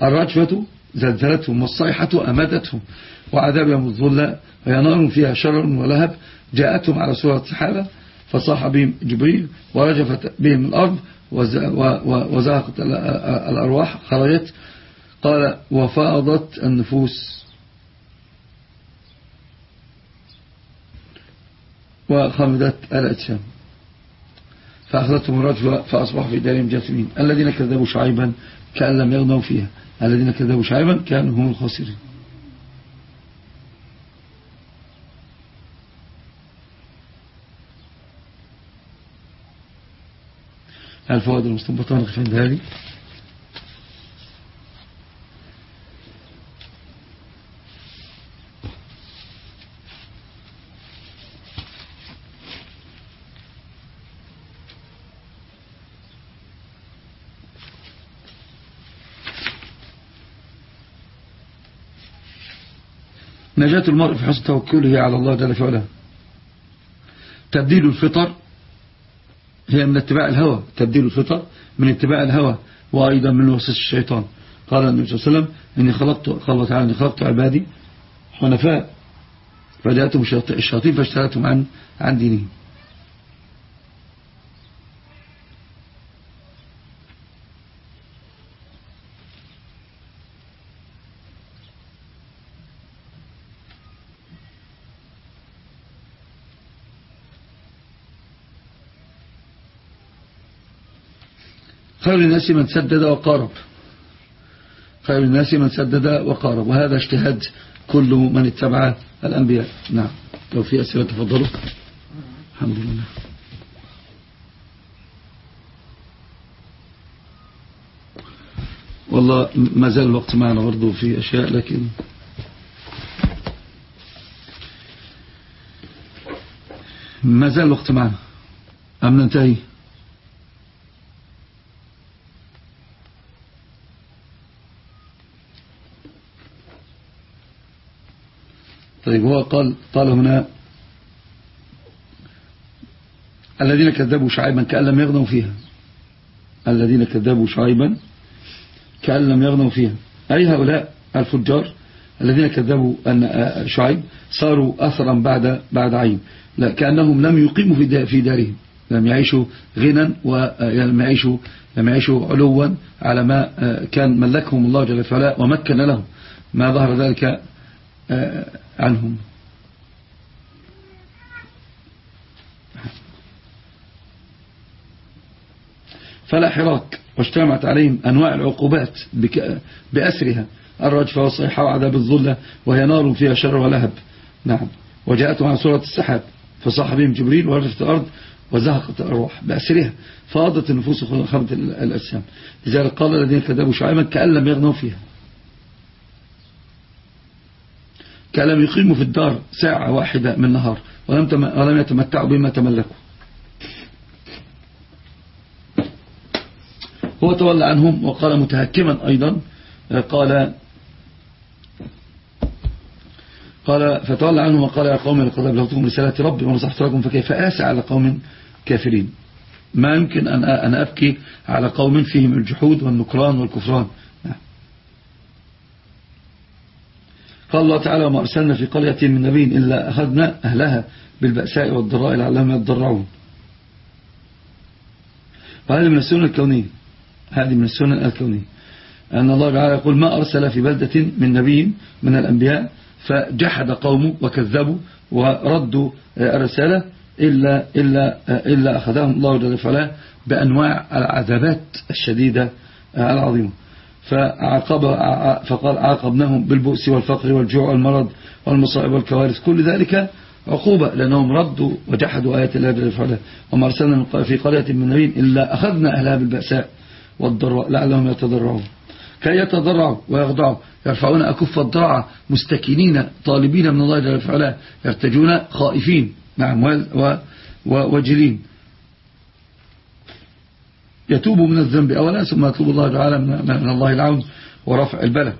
الرجفة زلزلتهم والصيحة أمدتهم. وعذاب يوم الظل. وهي نار فيها شر ولهب. جاءتهم على سورة سحابة فصاح بهم جبريل ورجفت بهم الأرض وزهقت الأرواح خرجت. قال وفاضت النفوس. وخمدت الأجسام. فأخذتهم الرجل فأصبحوا في دارهم جاثمين. الذين كذبوا شعيبا كأن لم يغنوا فيها. الذين كذبوا شعيبا كانوا هم الخاسرين. الفوائد المستنبطة نقف عند هذه. نجاة المرء في حسن توكله على الله جل وعلا. تبديل الفطر هي من اتباع الهوى تبديل الفطر من اتباع الهوى وأيضا من وسوس الشيطان. قال النبي صلى الله عليه وسلم إني خلقت قال تعالى إني خلقت عبادي حنفاء فجاءتهم الشياطين فاشترتهم عن عن دينهم. خير الناس من سدد وقارب. خير الناس من سدد وقارب. وهذا اجتهاد كل من اتبع الأنبياء. نعم. لو في أسئلة تفضلوا. الحمد لله. والله ما زال الوقت معنا برضو في أشياء لكن ما زال الوقت معنا. أم ننتهي؟ طيب هو قال قال هنا الذين كذبوا شعيبا كأن لم يغنوا فيها. الذين كذبوا شعيبا كأن لم يغنوا فيها. أي هؤلاء الفجار الذين كذبوا أن شعيب صاروا أثرا بعد بعد عين. لا كأنهم لم يقيموا في دارهم. لم يعيشوا غنى ولم يعيشوا لم يعيشوا علوا على ما كان ملكهم الله جل وعلا ومكن لهم. ما ظهر ذلك عنهم. فلا حراك واجتمعت عليهم أنواع العقوبات بأسرها. الرجفة والصيحة وعذاب الظلة وهي نار فيها شر ولهب. نعم. وجاءتهم عن سورة السحاب فصاح بهم جبريل ورجفت الأرض وزهقت الأرواح بأسرها. فاضت النفوس وخبت الأجسام. لذلك قال الذين كذبوا شعيبا كأن لم يغنوا فيها. كأن لم يقيموا في الدار ساعة واحدة من نهار ولم ولم يتمتعوا بما تملكوا. هو تولى عنهم وقال متهكما أيضا قال قال فتولى عنهم وقال يا قوم لقد أبلغتكم رسالة ربي ونصحت لكم فكيف آسى على قوم كافرين؟ ما يمكن أن أن أبكي على قوم فيهم الجحود والنكران والكفران. قال الله تعالى وما أرسلنا في قرية من نبي إلا أخذنا أهلها بالبأساء والضراء لعلهم يضرعون وهذه من السنة الكونية. هذه من السنن الكونية. أن الله تعالى يقول ما أرسل في بلدة من نبي من الأنبياء فجحد قومه وكذبوا وردوا الرسالة إلا, إلا, إلا أخذهم الله جل وعلا بأنواع العذابات الشديدة العظيمة. فعاقب فقال عاقبناهم بالبؤس والفقر والجوع والمرض والمصائب والكوارث. كل ذلك عقوبة لأنهم ردوا وجحدوا آيات الله جل وعلا. وما أرسلنا في قرية من نبي إلا أخذنا أهلها بالبأساء والضراء لعلهم يتضرعون. كي يتضرعوا ويخضعوا يرفعون أكف الضرعة مستكينين طالبين من الله جل وعلا يرتجون خائفين نعم وجلين. يتوب من الذنب أولا ثم يطلب الله تعالى من الله العون ورفع البلاء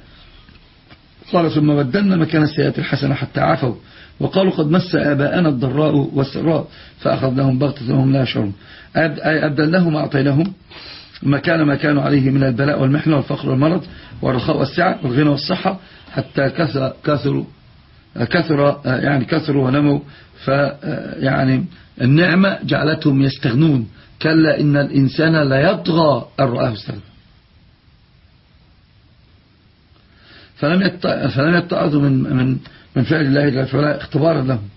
قال ثم بدلنا مكان السيئات الحسنة حتى عفوا. وقالوا قد مس آباءنا الضراء والسراء فأخذناهم بغتة وهم لا يشعرون. أبدلناهم أعطيناهم مكان ما كانوا عليه من البلاء والمحنة والفقر والمرض والرخاء والسعة والغنى والصحة حتى كثر كثروا كثر يعني كثروا ونموا. فيعني النعمة جعلتهم يستغنون. كلا إن الإنسان لا يطغى أن رآه استغنى فلم فلم يتعظوا من من من فعل الله جل وعلا اختبارا لهم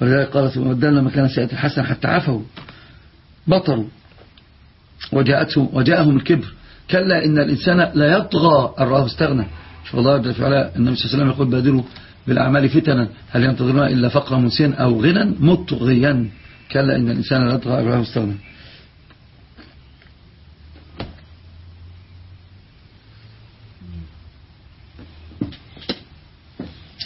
ولذلك قال ثم بدلنا مكان سيئة الحسن حتى عفوا. بطروا وجاءتهم وجاءهم الكبر. كلا إن الإنسان لا يطغى الراه استغنى. شوف الله جل وعلا النبي صلى الله عليه وسلم يقول بادروا بالأعمال فتنا. هل ينتظرون إلا فقر منسيا أو غنى مطغيا؟ كلا إن الإنسان لا يطغى الراه استغنى.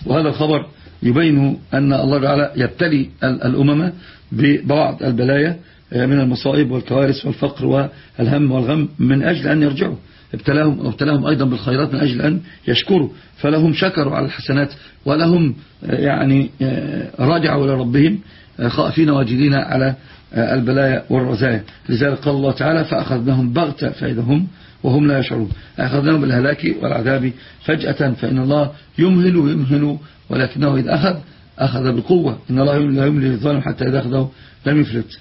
وهذا الخبر يبين أن الله تعالى يبتلي الأمم ببعض البلايا. من المصائب والكوارث والفقر والهم والغم من أجل أن يرجعوا. ابتلاهم, ابتلاهم أيضا بالخيرات من أجل أن يشكروا. فلهم شكروا على الحسنات ولهم آه، يعني آه، رجعوا إلى ربهم خائفين واجدين على البلايا والرزايا. لذلك قال الله تعالى فأخذناهم بغتة فإذا هم وهم لا يشعرون. أخذناهم بالهلاك والعذاب فجأة فإن الله يمهل ويمهل ولكنه إذا أخذ أخذ بقوة إن الله لا يملي للظالم حتى إذا أخذه لم يفلت.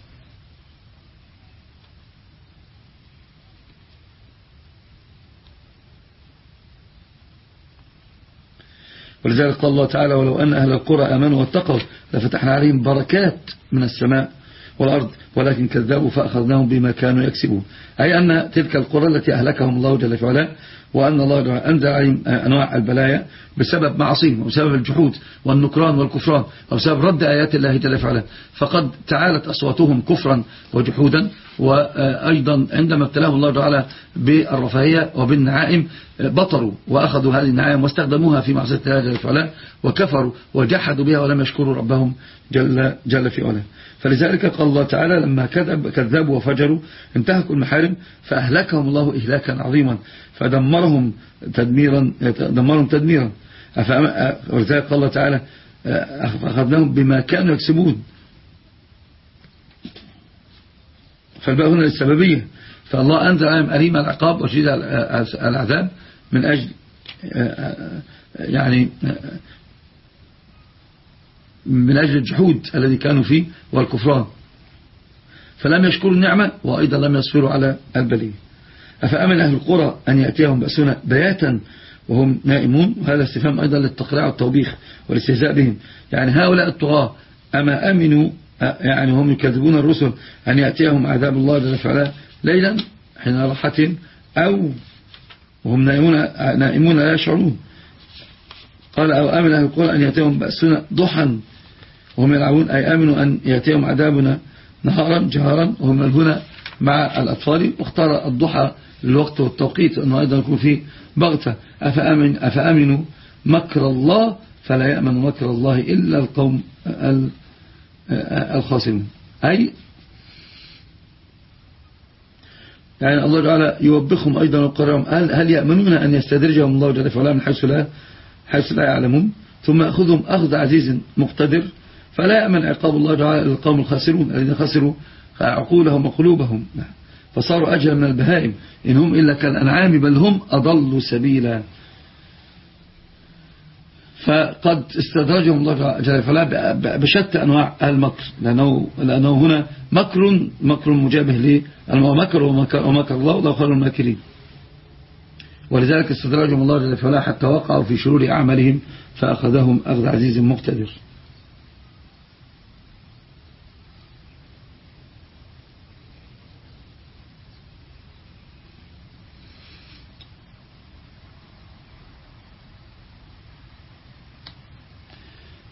ولذلك قال الله تعالى ولو أن أهل القرى أمنوا واتقوا لفتحنا عليهم بركات من السماء. والأرض ولكن كذبوا فأخذناهم بما كانوا يكسبون. أي أن تلك القرى التي أهلكهم الله جل وعلا وأن الله أنزل عليهم أنواع البلايا بسبب معصيهم وبسبب الجحود والنكران والكفران وبسبب رد آيات الله جل وعلا. فقد تعالت أصواتهم كفرا وجحودا وأيضا عندما ابتلاهم الله تعالى بالرفاهية وبالنعائم بطروا وأخذوا هذه النعائم واستخدموها في معصية الله جل وعلا وكفروا وجحدوا بها ولم يشكروا ربهم جل, جل في علاه. فلذلك قال الله تعالى لما كذب كذبوا وفجروا انتهكوا المحارم فأهلكهم الله إهلاكا عظيما فدمرهم تدميرا دمرهم تدميرا. ولذلك قال الله تعالى أخذناهم بما كانوا يكسبون. فالباء هنا للسببية. فالله أنزل عليهم أليم العقاب وشديد العذاب من أجل يعني من أجل الجحود الذي كانوا فيه والكفران. فلم يشكروا النعمة وأيضا لم يصبروا على البلية. أفأمن أهل القرى أن يأتيهم بأسنا بياتا وهم نائمون؟ وهذا استفهام أيضا للتقريع والتوبيخ والاستهزاء بهم. يعني هؤلاء الطغاة أما أمنوا يعني هم يكذبون الرسل أن يأتيهم عذاب الله جل وعلا ليلا حين راحة أو وهم نائمون, نائمون لا يشعرون. قال أو أمن أهل القرى أن يأتيهم بأسنا ضحا وهم يلعبون أي أمنوا أن يأتيهم عذابنا نهارا جهارا وهم هنا مع الأطفال. واختار الضحى للوقت والتوقيت أنه أيضا يكون فيه بغتة. أفأمن أفأمنوا مكر الله فلا يأمن مكر الله إلا القوم الخاسرون. أي يعني الله تعالى يوبخهم أيضا وقررهم هل, هل يأمنون أن يستدرجهم الله جل وعلا من حيث لا, حيث لا يعلمون؟ ثم أخذهم أخذ عزيز مقتدر فلا يأمن عقاب الله تعالى للقوم الخاسرون الذين خسروا عقولهم وقلوبهم. فصاروا أجل من البهائم. إن هم إلا كالأنعام بل هم أضلوا سبيلا. فقد استدرجهم الله جل وعلا بشتى أنواع المكر لأنه, لأنه هنا مكر مكر مجابه ليه ومكر ومكر, الله والله خير الماكرين. ولذلك استدرجهم الله جل وعلا حتى وقعوا في شرور أعمالهم فأخذهم أخذ عزيز مقتدر.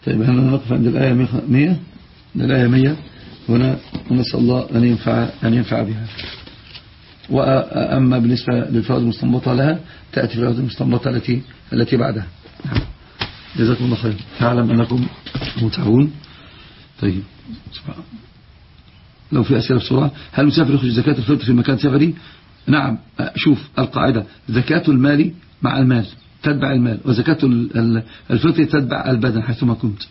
طيب هل نقف عند الآية 100 الآية 100 هنا ونسأل الله أن ينفع, أن ينفع بها. وأما بالنسبة للفوائد المستنبطة لها تأتي الفوائد المستنبطة التي التي بعدها. جزاكم الله خير. تعلم أنكم متعبون. طيب لو في أسئلة بسرعة هل مسافر يخرج زكاة الفطر في مكان سفري؟ نعم شوف القاعدة. زكاة المال مع المال. تتبع المال وزكاة الفطر تتبع البدن حيثما كنت.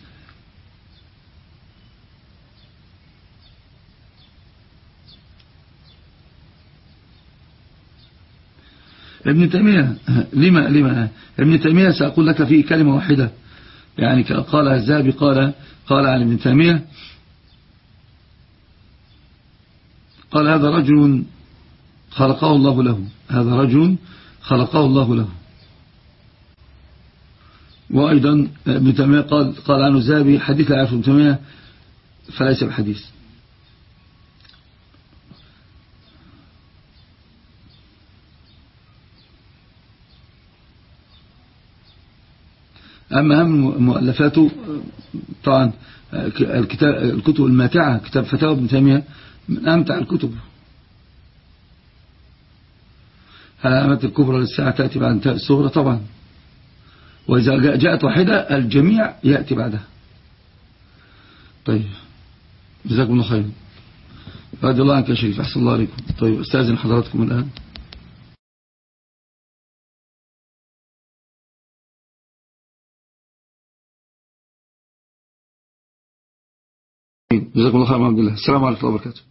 ابن تيمية لما لما؟ ابن تيمية سأقول لك في كلمة واحدة. يعني قال الزابي قال قال عن ابن تيمية قال هذا رجل خلقه الله له هذا رجل خلقه الله له. وأيضا ابن تيمية قال, قال عنه الزابي حديث لا يعرف ابن تيمية فليس بحديث. أما أهم مؤلفاته طبعا الكتاب الكتب الماتعة كتاب فتاوى ابن تيمية من أمتع الكتب. العلامات الكبرى للساعة تأتي بعد انتهاء الصغرى طبعا. وإذا جاءت واحدة الجميع يأتي بعدها. طيب. جزاكم الله خير. رضي الله عنك يا شريف أحسن الله عليكم. طيب أستاذن حضراتكم الآن. جزاكم الله خير عبد الله السلام عليكم ورحمة الله وبركاته.